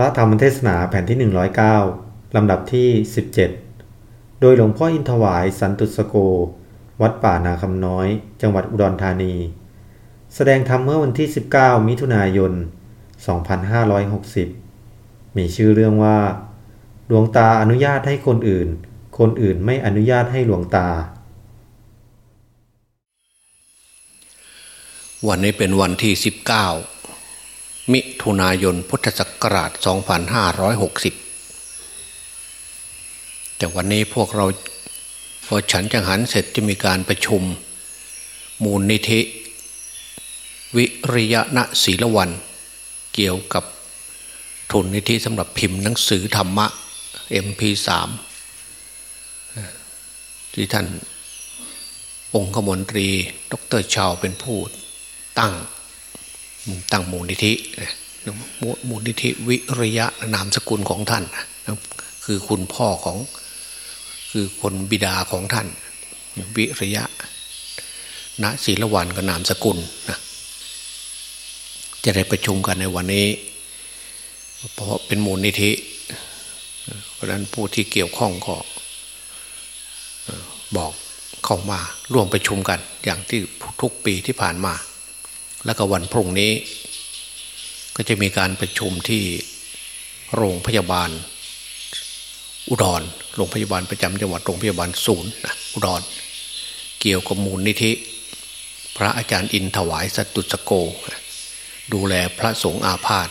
ระธรรมเทศนาแผ่นที่ 109 ลำดับที่ 17 โดยหลวงพ่ออินทวายสันตุสโก วัดป่านาคำน้อย จังหวัดอุดรธานี แสดงธรรมเมื่อวันที่ 19 มิถุนายน 2560 มีชื่อเรื่องว่าหลวงตาอนุญาตให้คนอื่น คนอื่นไม่อนุญาตให้หลวงตา วันนี้เป็นวันที่ 19 มิถุนายนพุทธศักราช 2560 แต่วันนี้พวกเราพอฉันจังหันเสร็จจะมีการประชุม มูลนิธิ วิริยะณศีลวัน เกี่ยวกับทุนนิธิสำหรับพิมพ์หนังสือธรรมะ MP3 ที่ท่านองคมนตรี ดรชาวเป็นผู้ตั้ง ตั้งมูลนิธิมูลนิธิวิริยะนามสกุลของท่านคือคุณพ่อของคือคนบิดาของท่าน วิริยะณศีลวันก็นามสกุลนะจะได้ประชุมกันในวันนี้ เพราะเป็นมูลนิธิเพราะนั้นผู้ที่เกี่ยวข้องก็บอกเข้ามาร่วมประชุมกัน อย่างที่ทุกปีที่ผ่านมา แล้วก็วันพรุ่งนี้ ก็จะมีการประชุมที่โรงพยาบาล อุดรโรงพยาบาลประจำจังหวัดโรงพยาบาลศูนย์อุดร เกี่ยวกับมูลนิธิ พระอาจารย์อินถวายสตุสโก ดูแลพระสงฆ์อาพาธ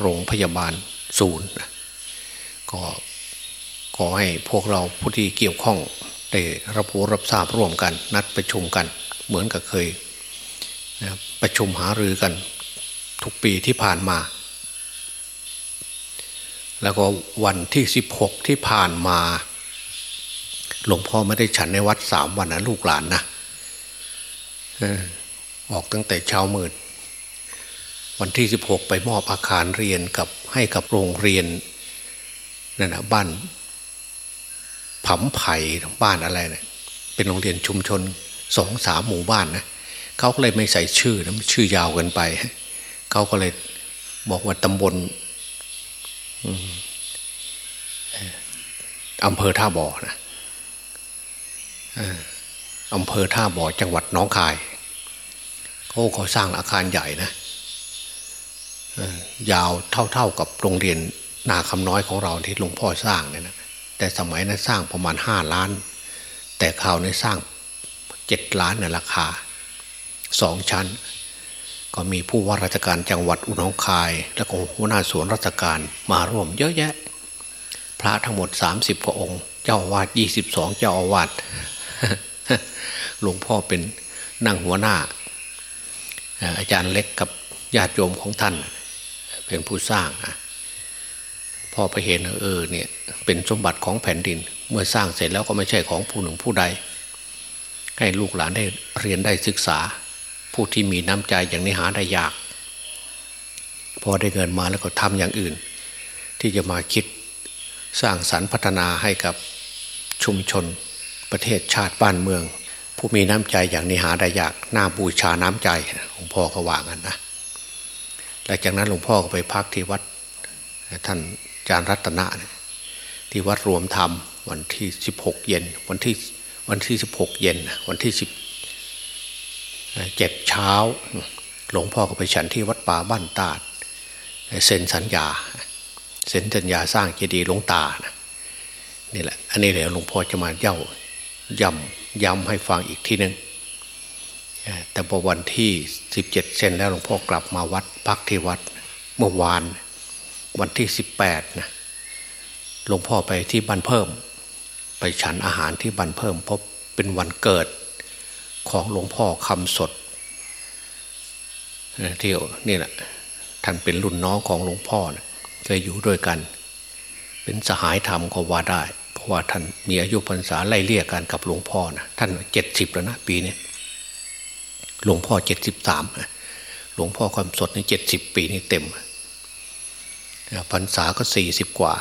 โรงพยาบาลศูนย์ก็ขอให้พวกเราผู้ที่เกี่ยวข้องได้รับรู้รับทราบร่วมกัน นัดประชุมกัน เหมือนกับเคย ประชุมหารือกัน ทุกปีที่ผ่านมา แล้วก็วันที่สิบหกที่ผ่านมา หลวงพ่อไม่ได้ฉันในวัดสามวันนะลูกหลานนะออกตั้งแต่เช้ามืดวันที่สิบหกไปมอบอาคารเรียนกับให้กับโรงเรียนนั่นนะบ้านผำไผ่บ้านอะไรเนะี่ยเป็นโรงเรียนชุมชนสองสามหมู่บ้านนะ เขาก็เลยไม่ใส่ชื่อนะชื่อยาวเกินไป เขาก็เลยบอกว่าตำบลอำเภอท่าบ่อนะอำเภอท่าบ่อจังหวัดน้องคายเขาเขาสร้างอาคารใหญ่นะยาวเท่าๆกับโรงเรียนนาคำน้อยของเราที่หลวงพ่อสร้างเนี่ยนะแต่สมัยนั้นสร้างประมาณห้าล้าน แต่ข่าวในสร้างเจ็ดล้านในราคา สองชั้น ก็มีผู้ว่าราชการจังหวัดอุณหคาย และก็หัวหน้าส่วนราชการมาร่วมเยอะแยะ พระทั้งหมดสามสิบกว่าองค์ เจ้าอาวาสยี่สิบสองเจ้าอาวาสหลวงพ่อเป็นนั่งหัวหน้า อาจารย์เล็กกับญาติโยมของท่าน เป็นผู้สร้างพอไปเห็นเออเนี่ยเป็นสมบัติของแผ่นดิน เมื่อสร้างเสร็จแล้วก็ไม่ใช่ของผู้หนึ่งผู้ใด ให้ลูกหลานได้เรียนได้ศึกษา ผู้ที่มีน้ำใจอย่างนี้หาได้ยาก พอได้เงินมาแล้วก็ทำอย่างอื่น ที่จะมาคิดสร้างสรรค์พัฒนาให้กับชุมชนประเทศชาติบ้านเมือง ผู้มีน้ำใจอย่างนี้หาได้ยากหน้าบูชาน้ำใจหลวงพ่อก็ว่ากันนะหลังจากนั้นหลวงพ่อก็ไปพักที่วัดท่านจารย์รัตนะที่วัดรวมธรรมวันที่สิบหกเย็น วันที่วันที่สิบหกเย็นวันที่สิบ เจ็ดเช้า หลวงพ่อก็ไปฉันที่วัดป่าบ้านตาดเซ็นสัญญา เซ็นสัญญาสร้างเจดีย์หลวงตานะนี่แหละ อันนี้เดี๋ยวหลวงพ่อจะมาเย้าย้ำย้ำให้ฟังอีกทีหนึ่งแต่พอวันที่สิบเจ็ดเซนแล้วหลวงพ่อกลับมาวัดพักที่วัดเมื่อวานวันที่สิบแปดนะหลวงพ่อไปที่บันเพิ่ม ไปฉันอาหารที่บันเพิ่มพบเป็นวันเกิด ของหลวงพ่อคำสดเที่ยวนี่แหละท่านเป็นรุ่นน้องของหลวงพ่อนะเคยอยู่ด้วยกัน เป็นสหายธรรมก็ว่าได้ เพราะว่าท่านมีอายุพรรษาไล่เลี่ยกันกับหลวงพ่อนะท่านเจ็ดสิบแล้วนะปีนี้หลวงพ่อเจ็ดสิบสามหลวงพ่อความสดในเจ็ดสิบปีนี่เต็มพรรษาก็สี่สิบกว่า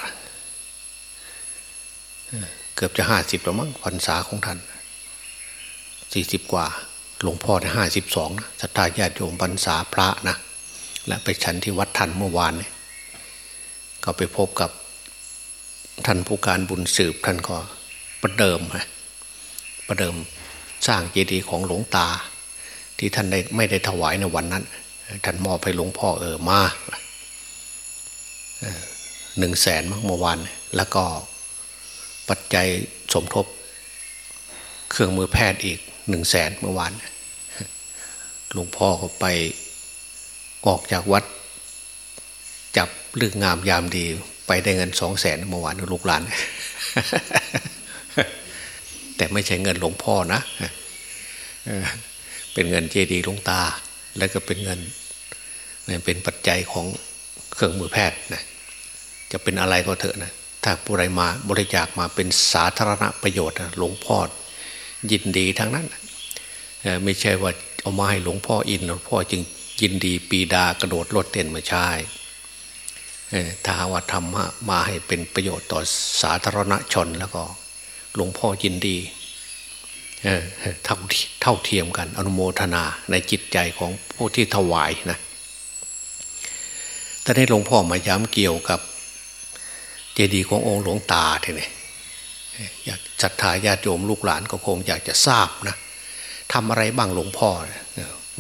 เกือบจะห้าสิบแล้วมั้งพรรษาของท่าน สี่สิบกว่า หลวงพ่อได้ห้าสิบสองนะสัตยาญาติโยมพรรษาพระนะ และไปฉันที่วัดทันเมื่อวานเนี่ยก็ไปพบกับท่านผู้การบุญสืบท่านก็ประเดิมฮะประเดิมสร้างเจดีย์ของหลวงตา ที่ท่านได้ไม่ได้ถวายในวันนั้น ท่านมอบให้หลวงพ่อเออมาหนึ่งแสนเมื่อวานแล้วก็ปัจจัยสมทบเครื่องมือแพทย์อีก หนึ่งแสนเมื่อวานหลวงพ่อก็ไปออกจากวัด จับเรื่องงามยามดี ไปได้เงินสองแสนเมื่อวานลูกหลาน แต่ไม่ใช่เงินหลวงพ่อนะเป็นเงินเจดีหลวงตา แล้วก็เป็นเงินเป็นปัจจัยของเครื่องมือแพทย์นะจะเป็นอะไรก็เถอะนะถ้าผู้ใดมาบริจาคมาเป็นสาธารณประโยชน์หลวงพ่อ ยินดีทั้งนั้นไม่ใช่ว่าเอามาให้หลวงพ่ออินหลวงพ่อจึงยินดีปีดากระโดดรถเต้นมาใช่ถ้าว่าทำมมาให้เป็นประโยชน์ต่อสาธารณชนแล้วก็ หลวงพ่อยินดีเท่าเท่าเทียมกันอนุโมทนาในจิตใจของผู้ที่ถวายนะแต่ได้หลวงพ่อมาย้ำเกี่ยวกับ เจดีย์ขององค์หลวงตาทีนี้ อยากศรัทธาญาติโยมลูกหลานก็คงอยากจะทราบนะทำอะไรบ้างหลวงพ่อ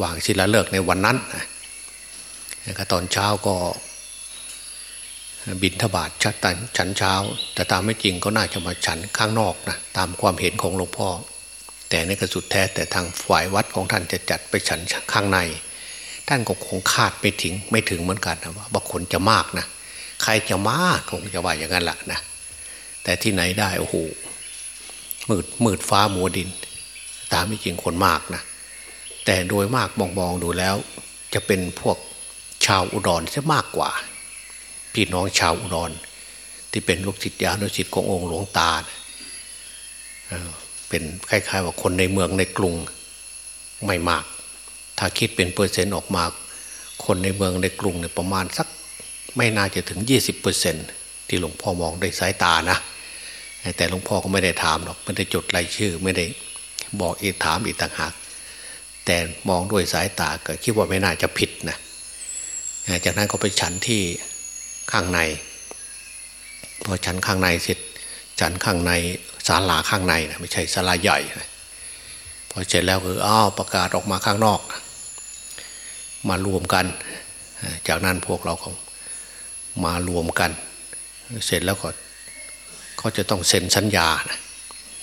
วางศิลาฤกษ์ในวันนั้นนะตอนเช้าก็ บินทบาทชัดตันฉันเช้า แต่ตามไม่จริงก็น่าจะมาฉันข้างนอกนะตามความเห็นของหลวงพ่อ แต่ในกระสุดแท้แต่ทางฝ่ายวัดของท่านจะจัดไปฉันข้างใน ท่านก็คงคาดไม่ถึงไม่ถึงเหมือนกันนะว่าบางคนจะมากนะใครจะมากคงจะว่าอย่างนั้นแหละนะ แต่ที่ไหนได้โอ้โหมืดมืดฟ้ามัวดิน ตามไม่จริงคนมากนะแต่โดยมากมองมองดูแล้ว จะเป็นพวกชาวอุดรจะมากกว่า พี่น้องชาวอุดร ที่เป็นลูกศิษย์ยานุศิษย์ขององค์หลวงตาเป็นคล้ายๆว่าคนในเมืองในกรุงไม่มาก ถ้าคิดเป็นเปอร์เซ็นต์ออกมา คนในเมืองในกรุงเนี่ยประมาณสัก ไม่น่าจะถึงยี่สิบเปอร์เซ็นที่หลวงพ่อมองด้วยสายตานะ แต่หลวงพ่อก็ไม่ได้ถามหรอกไม่ได้จดรายชื่อ ไม่ได้บอกอีกถามอีกต่างหากแต่มองด้วยสายตาก็คิดว่าไม่น่าจะผิดนะจากนั้นก็ไปฉันที่ข้างใน พอฉันข้างในเสร็จฉันข้างในศาลาข้างในนะไม่ใช่ศาลาใหญ่นะพอเสร็จแล้วก็อ้าวประกาศออกมาข้างนอก มารวมกัน จากนั้นพวกเราของมารวมกัน เสร็จแล้วก็ เขาจะต้องเซ็นสัญญานะ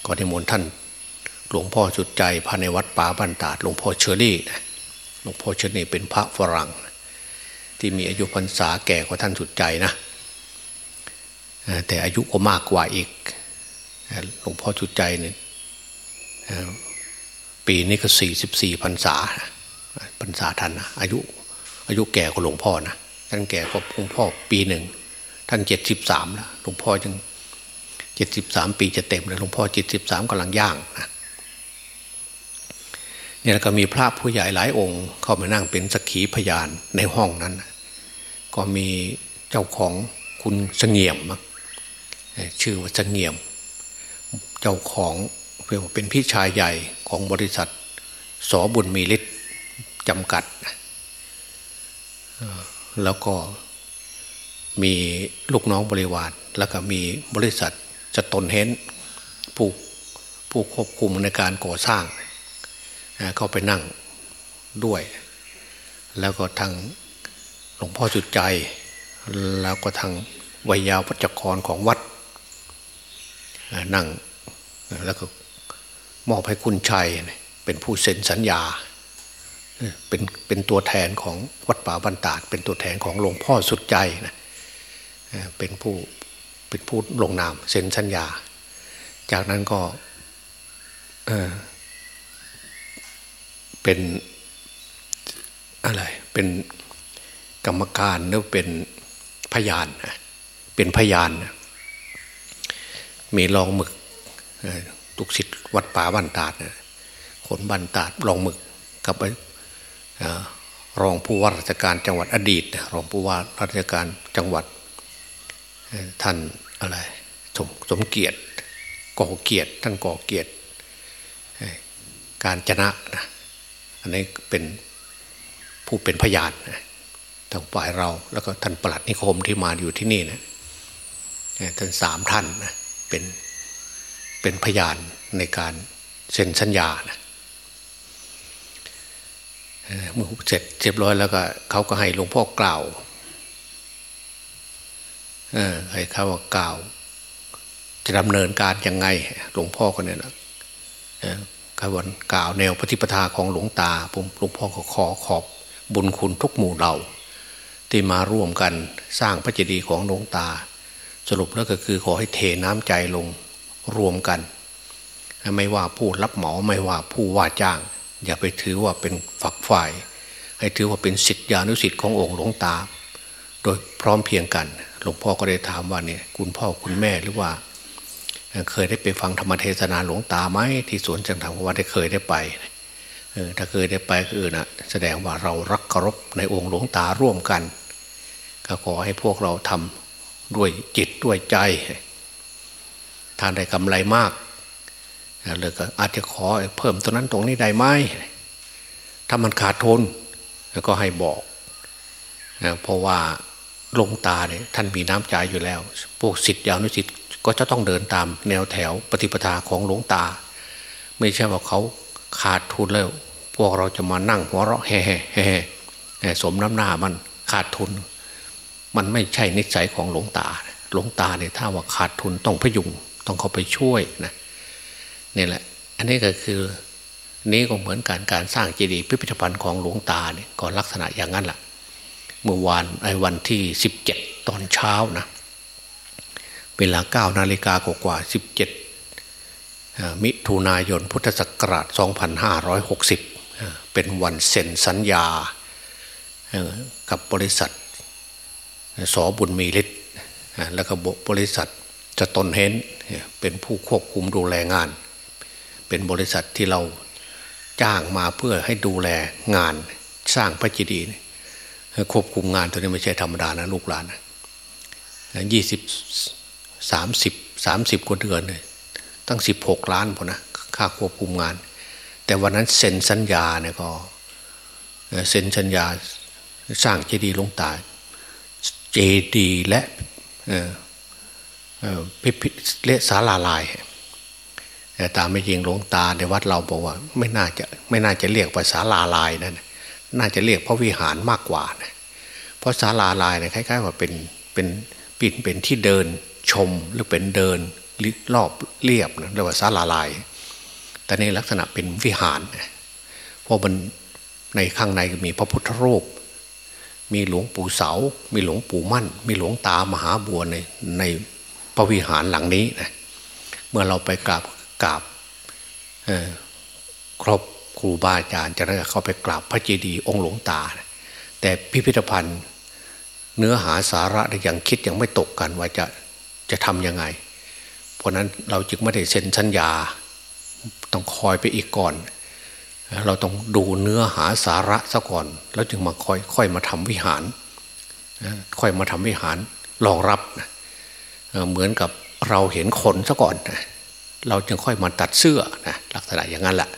ก็นิมนท่าน หลวงพ่อจุดใจภายในวัดป่าบันตาดหลวงพ่อเชอรี่นะหลวงพ่อเชอรี่เป็นพระฝรั่ง ที่มีอายุพรรษาแก่กว่าท่านสุดใจนะแต่อายุก็มากกว่าอีกหลวงพ่อจุดใจเนี่ยปีนี้ก็สี่สิบสี่พรรษาพรรษาท่านนะอายุอายุแก่กว่าหลวงพ่อนะท่านแก่กว่าหลวงพ่อปีหนึ่งท่านเจ็ดสิบสามแล้วหลวงพ่อจึง เจ็ดสิบสามปีจะเต็มเลยหลวงพ่อเจ็ดสิบสามกำลังย่างนะเนี่ยก็มีพระผู้ใหญ่หลายองค์ เข้ามานั่งเป็นสักขีพยานในห้องนั้น ก็มีเจ้าของคุณเสงี่ยมชื่อว่าเสงี่ยม เจ้าของเรียกว่าเป็นพี่ชายใหญ่ของบริษัทสอบุญมีฤทธิ์จำกัด แล้วก็มีลูกน้องบริวาร แล้วก็มีบริษัท จะตนเห็นผู้ผู้ควบคุมในการก่อสร้างเข้าไปนั่งด้วย แล้วก็ทางหลวงพ่อจุดใจ แล้วก็ทางวิยาวัจกรของวัดนั่งแล้วก็มอบให้คุณชัยเป็นผู้เซ็นสัญญาเป็นเป็นตัวแทนของวัดป่าบันตาดเป็นตัวแทนของหลวงพ่อสุดใจนะเป็นผู้ เป็นผู้ลงนามเซ็นสัญญา จากนั้นก็เเป็นอะไรเป็นกรรมการหรือเป็นพยานเป็นพยาน มีรองหมึกตุกศิษย์วัดป่าบันตาดคนบันตาดรองหมึกกับรองผู้ว่าราชการจังหวัดอดีต รองผู้ว่าราชการจังหวัดท่าน อะไรสมสมเกียรติก่อเกียรติท่านก่อเกียรติการชนะนะอันนี้เป็นผู้เป็นพยานทางฝ่ายเราแล้วก็ท่านปลัดนิคมที่มาอยู่ที่นี่นะท่านสามท่านนะเป็นเป็นพยานในการเซ็นสัญญานะเมื่อเสร็จเรียบร้อยแล้วก็เขาก็ให้หลวงพ่อกล่าว ให้เขาว่ากล่าว จะดำเนินการยังไง หลวงพ่อคนนี้นะกวันกล่าวแนวปฏิปทาของหลวงตาผมหลวงพ่อก็ขอขอบบุญคุณทุกหมู่เราที่มาร่วมกันสร้างพระเจดีย์ของหลวงตา สรุปแล้วก็คือขอให้เทน้ำใจลงรวมกัน ไม่ว่าผู้รับเหมาไม่ว่าผู้ว่าจ้าง อย่าไปถือว่าเป็นฝักฝ่าย ให้ถือว่าเป็นสิทธิานุสิทธิ์ขององค์หลวงตา โดยพร้อมเพียงกัน หลวงพ่อก็ได้ถามว่าเนี่ยคุณพ่อคุณแม่หรือว่า เคยได้ไปฟังธรรมเทศนาหลวงตาไหมที่สวนจังหวัดได้เคยได้ไปเออถ้าเคยได้ไปก็คือนะแสดงว่าเรารักเคารพในองค์หลวงตาร่วมกัน ก็ขอให้พวกเราทำด้วยจิตด้วยใจทานได้กำไรมากเลยก็อาจจะขอเพิ่มตัวนั้นตรงนี้ได้ไหมถ้ามันขาดทุนก็ให้บอกเพราะว่า ลงตาเนี่ยท่านมีน้ำใจอยู่แล้ว พวกสิทธิ์ยาวนุสิทธิ์ก็จะต้องเดินตามแนวแถวปฏิปทาของหลวงตา ไม่ใช่ว่าเขาขาดทุนแล้ว พวกเราจะมานั่งหัวเราะแห่แห่สมน้ำหน้ามันขาดทุน มันไม่ใช่นิสัยของหลวงตา หลวงตาเนี่ยถ้าว่าขาดทุนต้องพยุงต้องเขาไปช่วยนะนี่แหละ อันนี้ก็คือนี้ก็เหมือนการการสร้างเจดีย์พิพิธภัณฑ์ของหลวงตาเนี่ยก็ลักษณะอย่างนั้นแหละ เมื่อวานไอ้วันที่สิบเจ็ดตอนเช้านะ เวลาเก้านาฬิกากว่าสิบเจ็ดมิถุนายนพุทธศักราช 2560 เป็นวันเซ็นสัญญา กับบริษัทสอบุญมีฤทธิ์แล้วก็บริษัทจะตนเห็นเป็นผู้ควบคุมดูแลงาน เป็นบริษัทที่เราจ้างมาเพื่อให้ดูแลงานสร้างพระจีดี ควบคุมงานตัวนี้ไม่ใช่ธรรมดานะลูกหลานยี่สิบสามสิบสามสิบกว่าเดือนเลยตั้งสิบหกล้านพอนะค่าควบคุมงาน แต่วันนั้นเซ็นสัญญาเนี่ยก็เซ็นสัญญาสร้างเจดีย์ลงตาเจดีย์และพิพิเลสาลาลายแต่ตามไม่จริงหลวงตาในวัดเราบอกว่า ไม่น่าจะไม่น่าจะเรียกภาษาลาลายนั่น น่าจะเรียกพระวิหารมากกว่านะเพราะศาลาลายเนี่ยคล้ายๆว่าเป็นเป็นปิ่นเป็นที่เดินชมหรือเป็นเดินรอบเรียบนะเรียกว่าศาลาลาย แต่ในลักษณะเป็นวิหารเพราะมันในข้างในมีพระพุทธรูป มีหลวงปู่เสา มีหลวงปู่มั่น มีหลวงตามหาบัวในในพระวิหารหลังนี้นะเมื่อเราไปกราบกราบครบ ครูบาอาจารย์จะได้เข้าไปกราบพระเจดีย์องค์หลวงตา แต่พิพิธภัณฑ์เนื้อหาสาระยังคิดยังไม่ตกกันว่าจะจะทำยังไง เพราะนั้นเราจึงไม่ได้เซ็นสัญญาต้องคอยไปอีกก่อน เราต้องดูเนื้อหาสาระซะก่อน แล้วจึงมาค่อยค่อยมาทำวิหาร ค่อยมาทำวิหารรองรับนะเหมือนกับเราเห็นคนซะก่อนนะเราจึงค่อยมาตัดเสื้อนะลักษณะอย่างนั้นแหละ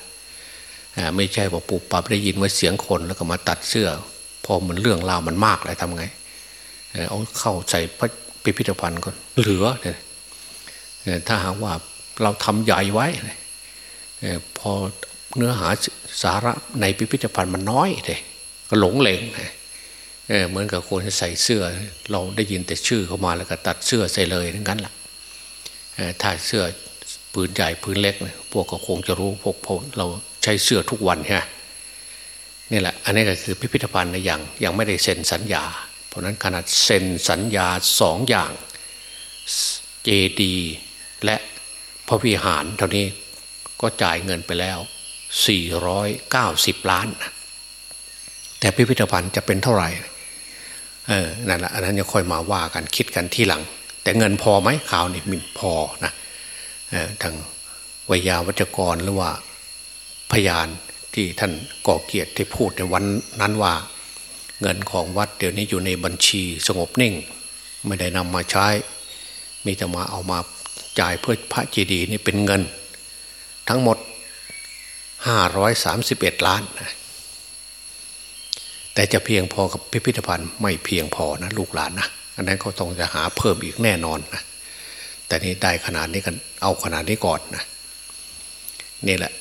ไม่ใช่ว่าปุบปับได้ยินว่าเสียงคนแล้วก็มาตัดเสื้อ พอมันเรื่องราวมันมากเลยทำไงเอาเข้าใส่พิพิธภัณฑ์ก่อนเหลือเนี่ยถ้าหากว่าเราทำใหญ่ไว้พอเนื้อหาสาระในพิพิธภัณฑ์มันน้อยเลยก็หลงเหลงเหมือนกับคนใส่เสื้อ เราได้ยินแต่ชื่อเข้ามาแล้วก็ตัดเสื้อใส่เลยนั่นกันแหละถ้าเสื้อ ปืนใหญ่ปืนเล็ก พวกก็คงจะรู้พวกเราใช้เสื้อทุกวันใช่ไนี่แหละ อันนี้ก็คือพิพิธภัณฑ์ในอย่างยังไม่ได้เซ็นสัญญา เพราะนั้นขนาดเซ็นสัญญาสองอย่างเจดีและพระวิหารเท่านี้ก็จ่ายเงินไปแล้ว 490 ล้าน แต่พิพิธภัณฑ์จะเป็นเท่าไหร่เออนั่นแหละอันนั้นจะค่อยมาว่ากันคิดกันที่หลัง แต่เงินพอไหมข่าวนี่มีพอนะ ทางวิยาวัจกรหรือว่าพยานที่ท่านก่อเกียรติที่พูดในวันนั้นว่า เงินของวัดเดี๋ยวนี้อยู่ในบัญชีสงบนิ่ง ไม่ได้นำมาใช้ มีแต่มาเอามาจ่ายเพื่อพระเจดีย์นี่เป็นเงิน ทั้งหมด 531 ล้านนะแต่จะเพียงพอกับพิพิธภัณฑ์ไม่เพียงพอนะลูกหลานนะอันนั้นเขาต้องจะหาเพิ่มอีกแน่นอนนะ แต่นี่ได้ขนาดนี้กันเอาขนาดนี้ก่อนนะนี่แหละ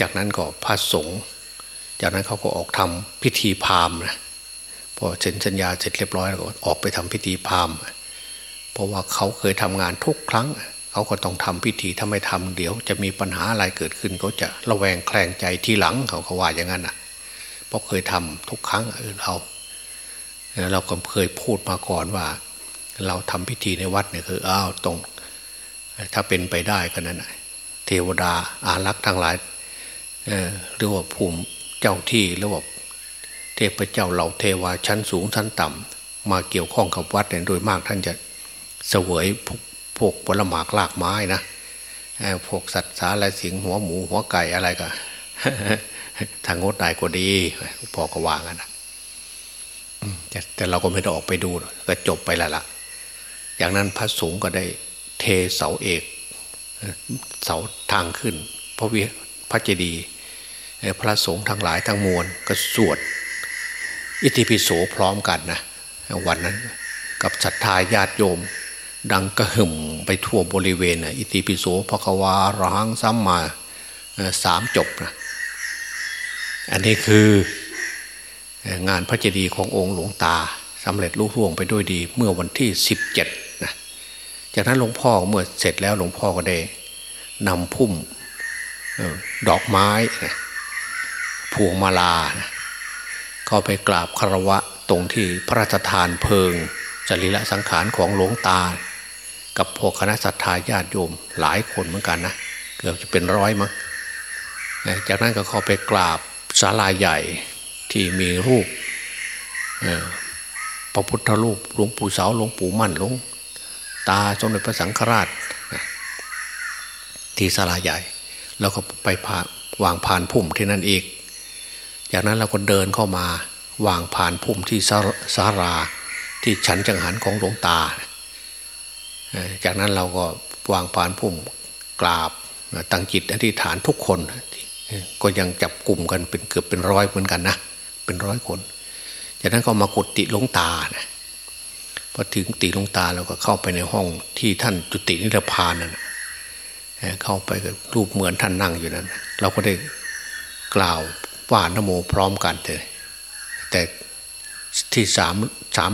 จากนั้นก็พระสงฆ์จากนั้นเขาก็ออกทำพิธีพามนะพอเซ็นสัญญาเสร็จเรียบร้อยแล้วก็ออกไปทำพิธีพามเพราะว่าเขาเคยทำงานทุกครั้งเขาก็ต้องทำพิธีถ้าไม่ทำเดี๋ยว จะมีปัญหาอะไรเกิดขึ้นเขาจะระแวงแคลงใจทีหลังเขาเขาว่าอย่างนั้นอะเพราะเคยทำทุกครั้งเราเราก็เคยพูดมาก่อนว่า เราทำพิธีในวัดเนี่ยคืออ้าวตรง ถ้าเป็นไปได้ก็นั้นเทวดาอารักษ์ทั้งหลายหรือว่าภูมิเจ้าที่หรือว่าเทพเจ้าเหล่าเทวาชั้นสูงชั้นต่ำมาเกี่ยวข้องกับวัดเนี่ยโดยมากท่านจะเสวยพวกผลหมากลากไม้นะพวกสัตว์สาและสิงหัวหมูหัวไก่อะไรก็ทางงดได้ก็ดีพอก็วางกันนะแต่เราก็ไม่ได้ออกไปดูก็จบไปแล้วล่ะ อย่างนั้นพระสงฆ์ก็ได้เทเสาเอกเสาทางขึ้น พระวิพระเจดีย์พระสงฆ์ทั้งหลายทั้งมวลก็สวด อิติปิโสพร้อมกันนะวันนั้นกับศรัทธาญาติโยม ดังกระหึ่มไปทั่วบริเวณนะอิติปิโสพระควารังซ้ำมาสามจบนะอันนี้คืองานพระเจดีย์ขององค์หลวงตาสำเร็จลุล่วงไปด้วยดี เมื่อวันที่สิบเจากนั้นหลวงพ่อเมื่อเสร็จแล้วหลวงพ่อก็ได้นำพุ่มดอกไม้พวงมาลาเข้าไปกราบคารวะตรงที่พระราชทานเพลิงจริละสังขารของหลวงตา กับพวกคณะสัตยาญาติโยมหลายคนเหมือนกันนะเกือบจะเป็นร้อยมั้งจากนั้นก็เข้าไปกราบศาลาใหญ่ที่มีรูปพระพุทธรูปหลวงปู่เสาหลวงปู่มั่นหลวง ตาสมเด็จพระสังฆราชที่ศาลาใหญ่แล้วก็ไปาวางผ่านพุ่มที่นั่นอีก จากนั้นเราก็เดินเข้ามาวางผ่านพุ่มที่สาราที่ฉันจังหันของหลวงตา จากนั้นเราก็วางผ่านพุ่มกราบตั้งจิตอธิษฐานทุกคน ก็ยังจับกลุ่มกันเป็นเกือบเป็นร้อยเหมือนกันนะเป็นร้อยคน จากนั้นก็มากุฏิหลวงตานะ พอถึงติหลวงตาเราก็เข้าไปในห้องที่ท่านจุตินิพพานนั่นเข้าไปกับรูปเหมือนท่านนั่งอยู่นั้น เราก็ได้กล่าวว่านโมพร้อมกันเลยแต่ที่สามสาม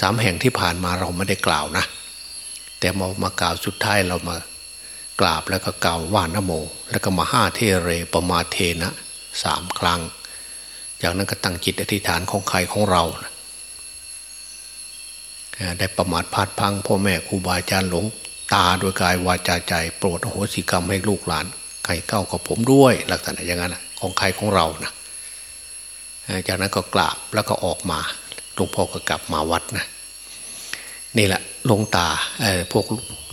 สามแห่งที่ผ่านมาเราไม่ได้กล่าวนะ แต่มามากล่าวสุดท้ายเรามากราบแล้วก็กล่าวว่านโม แล้วก็มาห้าเทเรปมาเทนะสามครั้ง จากนั้นก็ตั้งจิตอธิษฐานของใครของเรานะ ได้ประมาทพลาดพังพ่อแม่ครูบาอาจารย์หลงตาโดยกายวาจาใจ โปรดโหสิกรรมให้ลูกหลานใครเก้ากับผมด้วยลักษณะอย่างนั้นของใครของเรานะจากนั้นก็กราบแล้วก็ออกมาหลวงพ่อก็กลับมาวัดนะนี่แหละหลวงตาพวก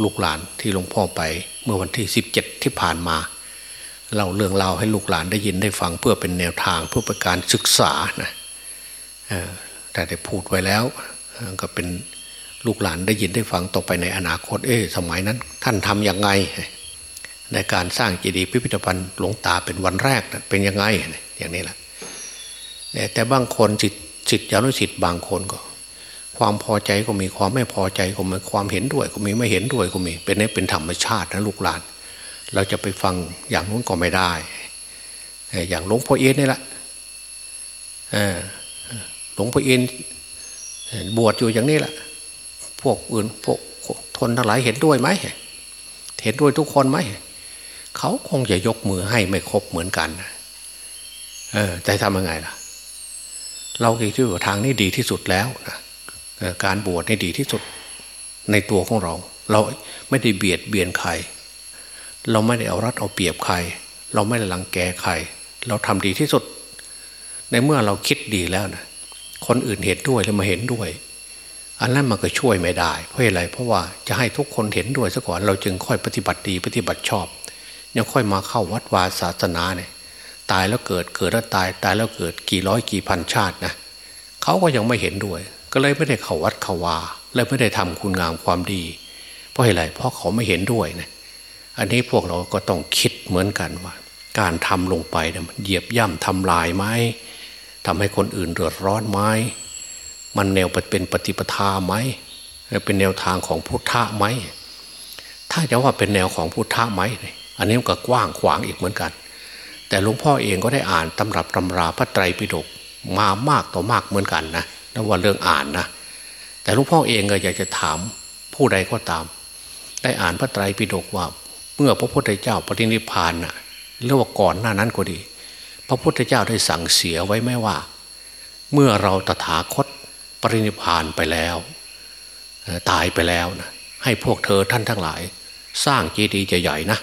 ลูกหลานที่หลวงพ่อไปเมื่อวันที่สิบเจ็ดที่ผ่านมาเล่าเรื่องเล่าให้ลูกหลานได้ยินได้ฟังเพื่อเป็นแนวทางเพื่อป็นการศึกษานะแต่ได้พูดไว้แล้วก็เป็น ลูกหลานได้ยินได้ฟังต่อไปในอนาคต เอ๊สมัยนั้น ท่านทำยังไง ในการสร้างเจดีย์พิพิธภัณฑ์หลวงตาเป็นวันแรกเป็นยังไงอย่างนี้แหละแต่บางคนจิตจิตยานุสิทธิ์บางคนก็ ความพอใจก็มีความไม่พอใจก็มีความเห็นด้วยก็มีไม่เห็นด้วยก็มี เป็นนี่เป็นธรรมชาตินะลูกหลาน เราจะไปฟังอย่างนู้นก็ไม่ได้ อย่างหลวงพ่อเอ็นนี่แหละหลวงพ่อเอ็นบวชอยู่อย่างนี้แหละ พวกอื่นพวกทนทั้งหลายเห็นด้วยไหมเห็นด้วยทุกคนไหมเขาคงจะยกมือให้ไม่ครบเหมือนกันเออจะทำยังไงล่ะ เราคิดว่าทางนี้ดีที่สุดแล้วนะการบวชนี่ดีที่สุดในตัวของเรา เราไม่ได้เบียดเบียนใคร เราไม่ได้เอารัดเอาเปรียบใคร เราไม่ได้ลังแกใคร เราทำดีที่สุด ในเมื่อเราคิดดีแล้วนะคนอื่นเห็นด้วยแล้วมาเห็นด้วย อันนั้นมันก็ช่วยไม่ได้ เพราะอะไรเพราะว่าจะให้ทุกคนเห็นด้วยซะก่อนเราจึงค่อยปฏิบัติดีปฏิบัติชอบ ยังค่อยมาเข้าวัดวาศาสนาเนี่ยตายแล้วเกิดเกิดแล้วตายตายแล้วเกิดกี่ร้อยกี่พันชาตินะเขาก็ยังไม่เห็นด้วย ก็เลยไม่ได้เข้าวัดเข้าวาเลยไม่ได้ทำคุณงามความดี เพราะอะไรเพราะเขาไม่เห็นด้วยนะอันนี้พวกเราก็ต้องคิดเหมือนกันว่า การทำลงไปเนี่ยมันเหยียบย่ำทำลายไหมทำให้คนอื่นเดือดร้อนไหม มันแนวเป็นปฏิปทาไหมเป็นแนวทางของพุทธะไหมถ้าจะว่าเป็นแนวของพุทธะไหมอันนี้ก็กว้างขวางอีกเหมือนกัน แต่หลวงพ่อเองก็ได้อ่านตำรับตำราพระไตรปิฎกมามากต่อมากเหมือนกันนะนั่นว่าเรื่องอ่านนะแต่หลวงพ่อเองก็อยากจะถามผู้ใดก็ตาม ได้อ่านพระไตรปิฎกว่า เมื่อพระพุทธเจ้าปรินิพานนะ่ะเรียกว่าก่อนหน้านั้นก็ดี พระพุทธเจ้าได้สั่งเสียไว้ไหมว่า เมื่อเราตถาคต ปรินิพานไปแล้วตายไปแล้วนะให้พวกเธอท่านทั้งหลาย สร้างเจดีย์ใหญ่ๆนะ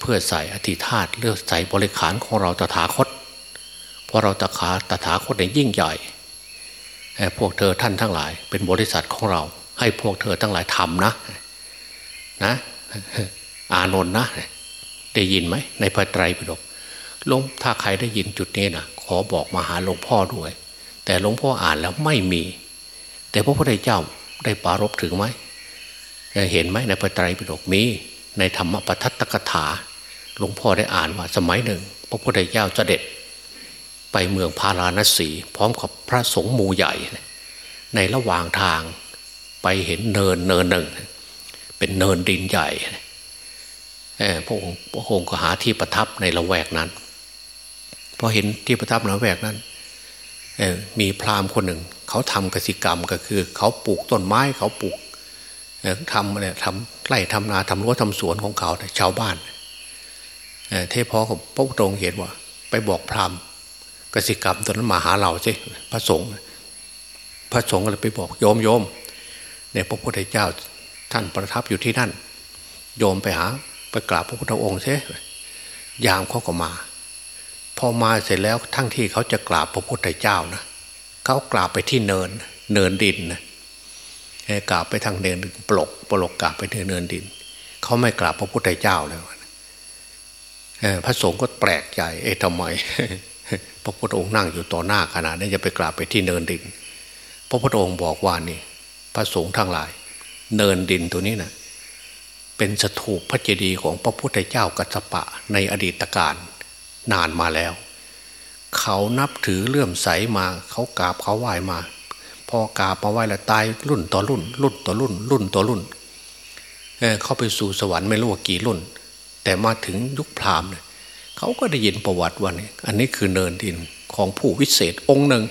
เพื่อใส่อธิธาตเลือกใส่บริขารของเราตถาคต เพราะเราตถาตถาคตเนี่ยยิ่งใหญ่พวกเธอท่านทั้งหลาย เป็นบริษัทของเรา ให้พวกเธอทั้งหลายทำนะนะ อานนท์นะ ได้ยินไหมในพระไตรปิฎกหลวงถ้าใครได้ยินจุดนี้นะขอบอกมาหาหลวงพ่อด้วย แต่หลวงพ่ออ่านแล้วไม่มี แต่พระพุทธเจ้าได้ปารบถึงไหมเห็นไหมในพระไตรปิฎกมีในธรรมปทัตตกถา หลวงพ่อได้อ่านว่าสมัยหนึ่ง พระพุทธเจ้าเสด็จ ไปเมืองพาราณสีพร้อมกับพระสงฆ์หมู่ใหญ่ ในระหว่างทางไปเห็นเนินเนินหนึ่ง เป็นเนินดินใหญ่พระองค์พระองค์ก็หาที่ประทับในละแวกนั้นพอเห็นที่ประทับในละแวกนั้น มีพราหมณ์คนหนึ่ง เขาทำกสิกรรมก็คือ เขาปลูกต้นไม้เขาปลูกทำเนี่ยทำไร่ทำนาทำรั้วทำสวนของเขาชาวบ้านเทพพ่อของพระพุทองค์เห็นว่า ไปบอกพราหมณ์กสิกรรมตอนนั้นมาหาเราใช่พระสงฆ์พระสงฆ์ก็เลยไปบอกโยมโยมเนี่ยพระพุทธเจ้าท่านประทับอยู่ที่นั่น โยมไปหาไปกราบพระพุทธองค์ใช่ยามเขาก็มา พอมาเสร็จแล้วทั้งที่เขาจะกราบพระพุทธเจ้านะเขากราบไปที่เนิน เนินดินนะกราบไปทางเนินปลกปลกกราบไปที่เนินดิน เขาไม่กราบพระพุทธเจ้าแล้วพระสงฆ์ก็แปลกใจ เอ๊ะทำไม พระพุทธองค์นั่งอยู่ต่อหน้าขนาดนี้จะไปกราบไปที่เนินดิน พระพุทธองค์บอกว่านี่ พระสงฆ์ทั้งหลาย เนินดินตัวนี้นะเป็นสถูปพระเจดีย์ของพระพุทธเจ้ากัสปะในอดีตการ นานมาแล้ว เขานับถือเลื่อมใสมาเขากราบเขาไหว้มา พอกราบมาไหว้แล้วตายรุ่นต่อรุ่น รุ่นต่อรุ่น รุ่นต่อรุ่นเเข้าไปสู่สวรรค์ไม่รู้ว่ากี่รุ่น แต่มาถึงยุคพราหมณ์เขาก็ได้ยินประวัติว่านี่อันนี้คือเนินดินของผู้วิเศษองค์หนึ่ง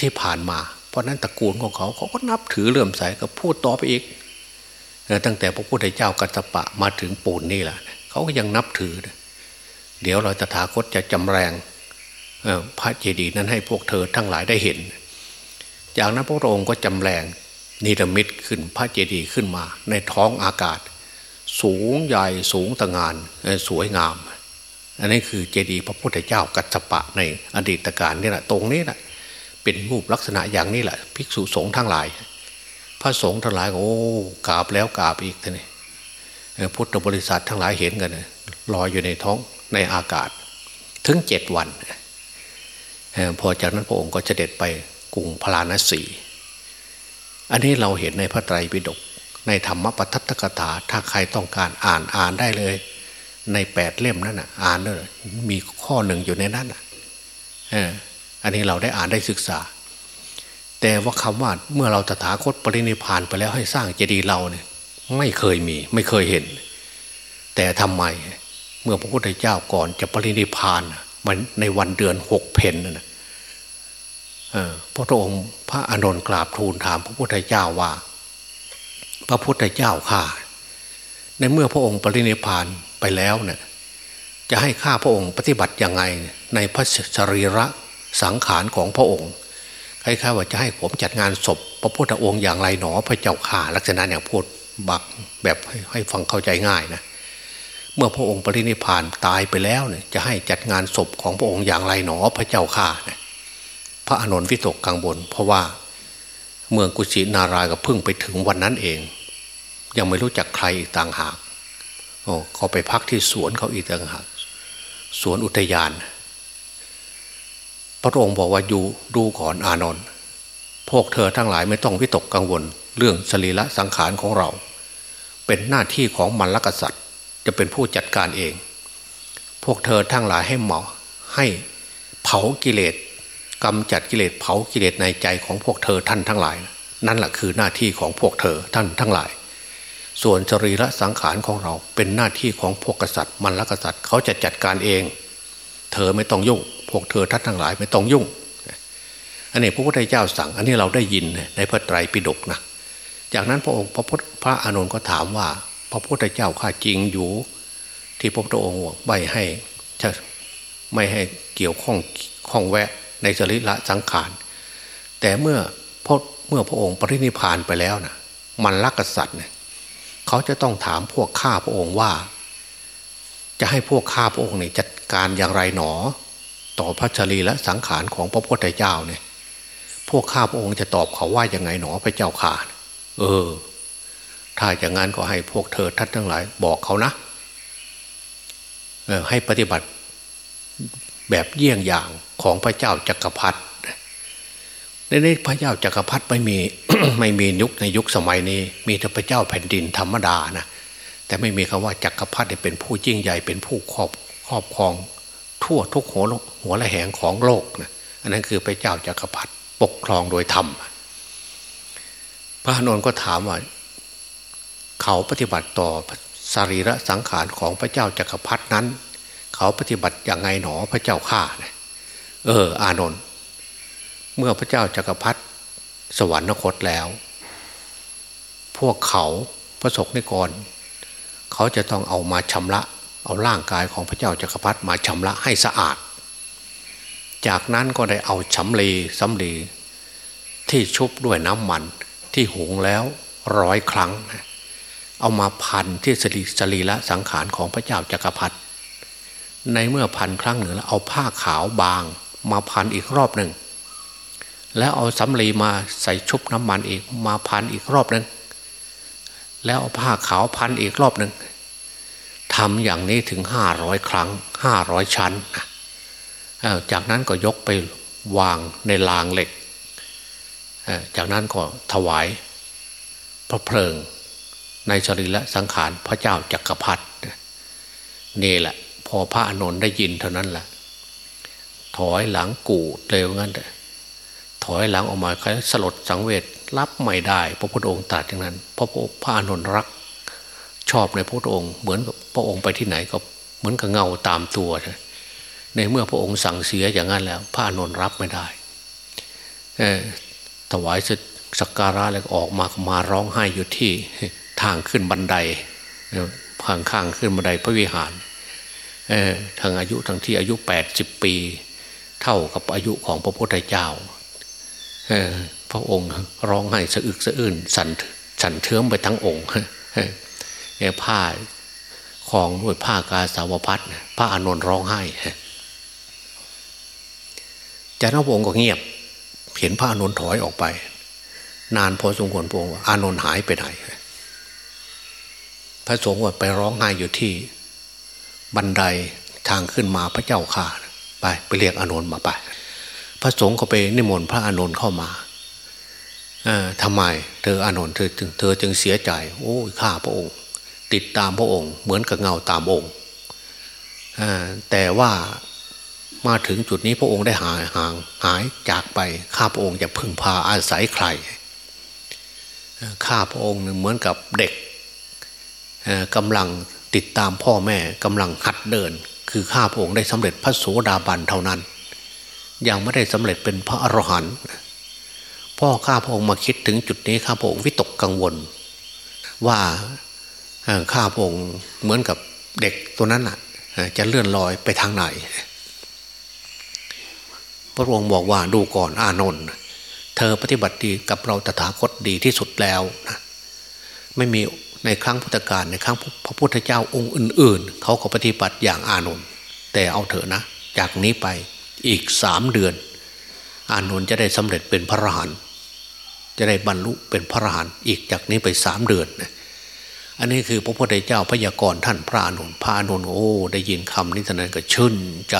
ที่ผ่านมา เพราะนั้นตระกูลของเขาเขาก็นับถือเลื่อมใสก็พูดต่อไปอีกตั้งแต่พระพุทธเจ้ากัตปะมาถึงปูนนี่แหละเขาก็ยังนับถือ เดี๋ยวเราตถาคตจะจำแรงพระเจดีย์นั้นให้พวกเธอทั้งหลายได้เห็น จากนั้นพระองค์ก็จำแรงนิรมิตขึ้นพระเจดีย์ขึ้นมา ในท้องอากาศ สูงใหญ่สูงตะงานสวยงาม อันนี้คือเจดีย์พระพุทธเจ้ากัจจปะในอดีตการนี่แหละตรงนี้แหละเป็นรูปลักษณะอย่างนี้แหละภิกษุสงฆ์ทั้งหลาย พระสงฆ์ทั้งหลายโอ้กราบแล้วกราบอีกท่านี่พุทธบริษัททั้งหลายเห็นกันลอยอยู่ในท้อง ในอากาศ ถึงเจ็ดวัน พอจากนั้นพระองค์ก็จะเด็ดไปกรุงพราณสี อันนี้เราเห็นในพระไตรปิฎกในธรรมปทัตถกถา ถ้าใครต้องการอ่านอ่านได้เลย ในแปดเล่มนั่นอะอ่านเลยมีข้อหนึ่งอยู่ในนั้นอะอันนี้เราได้อ่านได้ศึกษา แต่ว่าคำว่าเมื่อเราตถาคตปรินิพานไปแล้วให้สร้างเจดีย์เราเนี่ยไม่เคยมี ไม่เคยเห็น แต่ทำไม เมื่อพระพุทธเจ้าก่อนจะปรินิพานมันในวันเดือนหกเพนนะพระองค์พระอานนท์กราบทูลถามพระพุทธเจ้าว่า พระพุทธเจ้าข้าในเมื่อพระองค์ปรินิพานไปแล้วเนี่ยจะให้ข้าพระองค์ปฏิบัติยังไงในพระสรีระสังขารของพระองค์ใครๆว่าจะให้ผมจัดงานศพ พระพุทธองค์อย่างไรหนอพระเจ้าข่าลักษณะอย่างพูดบักแบบให้ฟังเข้าใจง่ายนะเเมื่อพระองค์ปรินิพานตายไปแล้วเนี่ยจะให้จัดงานศพของพระองค์อย่างไรหนอพระเจ้าข่าพระอานนท์วิตกกังวลเพราะว่าเมืองกุชินารายก็เพิ่งไปถึงวันนั้นเอง ยังไม่รู้จักใครอีกต่างหากโอ้เขาไปพักที่สวนเขาอีกต่างหากสวนอุทยาน พระองค์บอกว่าอยู่ดูก่อนอานนท์พวกเธอทั้งหลายไม่ต้องวิตกกังวล เรื่องสรีระสังขารของเรา เป็นหน้าที่ของมันลกษัตริย์ จะเป็นผู้จัดการเอง พวกเธอทั้งหลายให้หมอให้เผากิเลสกำจัดกิเลสเผากิเลสในใจของพวกเธอท่านทั้งหลาย นั่นแหละคือหน้าที่ของพวกเธอท่านทั้งหลาย ส่วนจรีระสังขารของเราเป็นหน้าที่ของพวกกษัตริย์มันละกษัตริย์เขาจะจัดการเอง เธอไม่ต้องยุ่ง พวกเธอท่านทั้งหลายไม่ต้องยุ่ง อันนี้พระพุทธเจ้าสั่ง อันนี้เราได้ยินในพระไตรปิฎกนะ จากนั้นพระองค์พระพุทธพระอานนท์ก็ถามว่า พระพุทธเจ้าข้าจริงอยู่ ที่พระพุทธองค์ใบให้จะไม่ให้เกี่ยวข้องข้องแวะในจริระสังขารแต่เมื่อพระเมื่อพระองค์ปรินิพานไปแล้วนะมันลักกษัตริย์เนี่ยเขาจะต้องถามพวกข้าพระองค์ว่า จะให้พวกข้าพระองค์เนี่ยจัดการอย่างไรหนอ ต่อพระชรีและสังขารของพระพุทธเจ้าเนี่ย พวกข้าพระองค์จะตอบเขาว่ายังไงหนอพระเจ้าข่าเออ ถ้าอย่างนั้นก็ให้พวกเธอท่านทั้งหลาย บอกเขานะให้ปฏิบัติแบบเยี่ยงอย่างของพระเจ้าจักรพรรดิในนี้พระเจ้าจักรพรรดิไม่มีไม่มียุคในยุคสมัยนี้ มีแต่พระเจ้าแผ่นดินธรรมดานะแต่ไม่มีคำว่าจักรพรรดิเป็นผู้ยิ่งใหญ่เป็นผู้ครอบครอบครอง ทั่วทุกหัวหัวละแหงของโลกนะอันนั้นคือพระเจ้าจักรพรรดิปกครองโดยธรรมพระนนท์ก็ถามว่า เขาปฏิบัติต่อสรีระสังขารของพระเจ้าจักรพรรดินั้น เขาปฏิบัติอย่างไงหนอพระเจ้าข้าเนี่ยเออ อานนท์เมื่อพระเจ้าจากักรพรรดิสวรรคตแล้ว พวกเขาพระสกนิกร เขาจะต้องเอามาชำระ เอาร่างกายของพระเจ้าจากักรพรรดิมาชำระให้สะอาด จากนั้นก็ได้เอาชำลีสำลีที่ชุบด้วยน้ำมันที่หุงแล้วร้อยครั้ง เอามาพันที่สรีสรีละสังขารของพระเจ้าจากักรพรรดิในเมื่อพันครั้งหนึ่งแล้วเอาผ้าขาวบาง มาพันอีกรอบหนึ่ง แล้วเอาสำลีมาใส่ชุบน้ำมันอีกมาพันอีกรอบหนึ่งแล้วเอาผ้าขาวพันอีกรอบหนึ่งทำอย่างนี้ถึงห้าร้อยครั้งห้าร้อยชั้นจากนั้นก็ยกไปวางในลางเหล็ก จากนั้นก็ถวายพระเพลิง ในสรีละสังขารพระเจ้าจักรพรรดินี่แหละ พอพระอนุนได้ยินเท่านั้นแหละถอยหลังกูดเร็วงั้นถอยหลังออกมาคล้สลดสังเวชรับไม่ได้ พระพุทธองค์ตรัสอย่างนั้นเพราะพระอนุนรัก ชอบในพระพุทธองค์ เหมือนกับพระองค์ไปที่ไหนก็เหมือนกับเงาตามตัวในเมื่อพระองค์สั่งเสียอย่างนั้นแล้ว พระอนุนรับไม่ได้ถวายสักการะแล้วออกมามาร้องไห้อยู่ที่ ทางขึ้นบันไดทางข้างขึ้นบันไดพระวิหารทางอายุทางที่อายุแปดสิบปี เท่ากับอายุของพระพุทธเจ้าพระองค์ร้องไห้สะอึกสะอื้นสั่นสั่นเทือมไปทั้งองค์เนี่ยผ้าคลองด้วยผ้ากาสาวพัดพระอานนท์ร้องไห้จากนั้นพระองค์ก็เงียบ เห็นพระอานนท์ถอยออกไป นานพอสมควรพระองค์อานนท์หายไปไหน พระสงฆ์ไปร้องไห้อยู่ที่ บันไดทางขึ้นมาพระเจ้าข่าไปไปเรียกอานนท์มาไป พระสงฆ์ก็ไปนิมนต์พระอานนท์เข้ามาทำไมเธออานนท์เธอเธอจึงเสียใจ โอ้ข้าพระองค์ ติดตามพระองค์ เหมือนกับเงาตามองค์แต่ว่ามาถึงจุดนี้พระองค์ได้หายห่างหายจากไป ข้าพระองค์จะพึ่งพาอาศัยใคร ข้าพระองค์เหมือนกับเด็ก กำลังติดตามพ่อแม่กำลังหัดเดิน คือข้าพระองค์ได้สำเร็จพระโสดาบันเท่านั้น ยังไม่ได้สำเร็จเป็นพระอรหันต์พ่อข้าพระองค์มาคิดถึงจุดนี้ข้าพระองค์วิตกกังวล ว่าข้าพระองค์เหมือนกับเด็กตัวนั้นอะจะเลื่อนลอยไปทางไหน พระองค์บอกว่าดูก่อนอานนท์เธอปฏิบัติดีกับเราตถาคตดีที่สุดแล้วนะไม่มี ในครั้งพุทธกาลในครั้งพระพุทธเจ้าองค์อื่น ๆ เขาก็ปฏิบัติอย่างอานนท์แต่เอาเถอะนะ จากนี้ไปอีกสามเดือน อานนท์จะได้สำเร็จเป็นพระอรหันต์จะได้บรรลุเป็นพระอรหันต์อีกจากนี้ไปสามเดือนนะอันนี้คือพระพุทธเจ้าพยากรณ์ท่านพระอนุนพระอนุนโอ้ได้ยินคำนี้ท่านั้นก็ชื่นใจ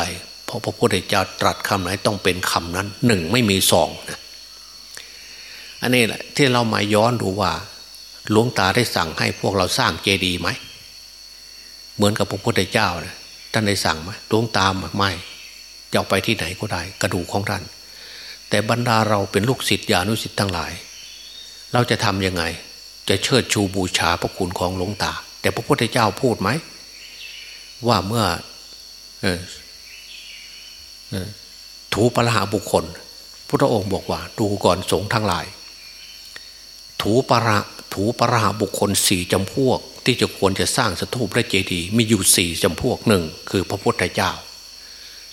เพราะพระพุทธเจ้าตรัสคำไหนต้องเป็นคำนั้นหนึ่งไม่มีสองนะอันนี้แหละที่เรามาย้อนดูว่า หลวงตาได้สั่งให้พวกเราสร้างเจดีย์ไหม เหมือนกับพระพุทธเจ้านะท่านได้สั่งไหมหลวงตาไม่จะไปที่ไหนก็ได้ กระดูกของท่าน แต่บรรดาเราเป็นลูกศิษย์ญาณุศิษย์ทั้งหลาย เราจะทำยังไง จะเชิดชูบูชาพระคุณของหลวงตา แต่พระพุทธเจ้าพูดไหม ว่าเมื่อถูปรหาบุคคลพระองค์บอกว่า ดูก่อนสงฆ์ทั้งหลาย ถูประ ถูปรหาบุคคลสี่จำพวก ที่จะควรจะสร้างสถูปและเจดีย์มีอยู่สี่จำพวกหนึ่งคือพระพุทธเจ้า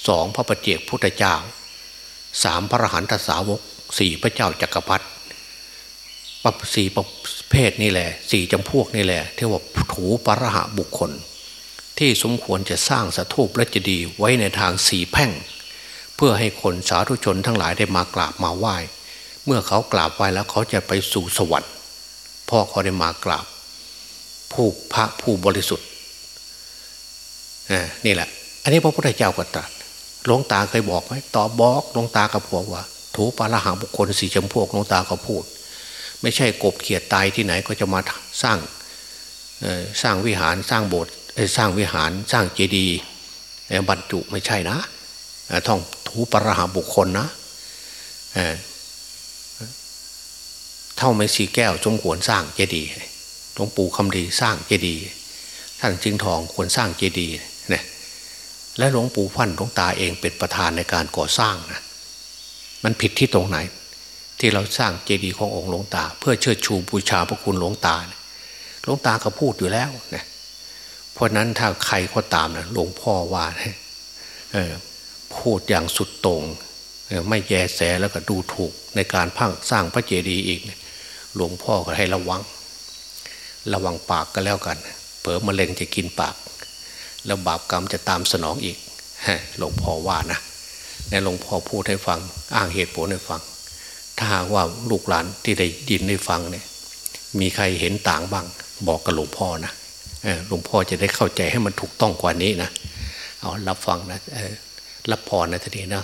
สองพระประเจกพุทธเจ้าสามพระหันตสาวกสี่พระเจ้าจักรพรรดิปสี่ประเภทนี่แหละสี่จำพวกนี่แหละที่ว่าถูปรหะบุคคล ที่สมควรจะสร้างสถูปและเจดีย์ไว้ในทางสีแพ่ง เพื่อให้คนสาธุชนทั้งหลายได้มากราบมาไหว้ เมื่อเขากราบไหว้แล้วเขาจะไปสู่สวรรค์ พ่อเขาได้มากราบ ผู้พระผู้บริสุทธิ์นี่แหละ อันนี้พระพุทธเจ้าก็ตรัสหลวงตาเคยบอกไหมต่อบอกหลวงตากับพวกว่า ถูปาละหาบุคคลสี่จำพวกหลวงตาก็พูด ไม่ใช่กบเขียดตายที่ไหนก็จะมาสร้างสร้างวิหารสร้างโบสถ์สร้างวิหารสร้างเจดีย์บรรจุไม่ใช่นะท่องถูปาละหาบุคคลนะ เท่าไม่สีแก้วจงควรสร้างเจดีย์หลวงปู่คำดีสร้างเจดีย์ท่านจึงทองควรสร้างเจดีย์เนี่ยและหลวงปู่พันหลวงตาเองเป็นประธานในการก่อสร้างนะมันผิดที่ตรงไหน ที่เราสร้างเจดีย์ขององค์หลวงตา เพื่อเชิดชูบูชาพระคุณหลวงตาหลวงตาก็พูดอยู่แล้วนะเพราะนั้นถ้าใครก็ตามนะหลวงพ่อว่าพูดอย่างสุดตรง ไม่แยแสแล้วก็ดูถูกในการพังสร้างพระเจดีย์อีก หลวงพ่อก็ให้ระวัง ระวังปากก็แล้วกัน เผื่อมะเร็งจะกินปาก แล้วบาปกรรมจะตามสนองอีกหลวงพ่อว่านะในหลวงพ่อพูดให้ฟัง อ้างเหตุผลให้ฟัง ถ้าหากว่าลูกหลานที่ได้ยินได้ฟังเนี่ยมีใครเห็นต่างบ้าง บอกกับหลวงพ่อนะหลวงพ่อจะได้เข้าใจให้มันถูกต้องกว่านี้นะเอารับฟังนะรับพรนะทีนี้นะ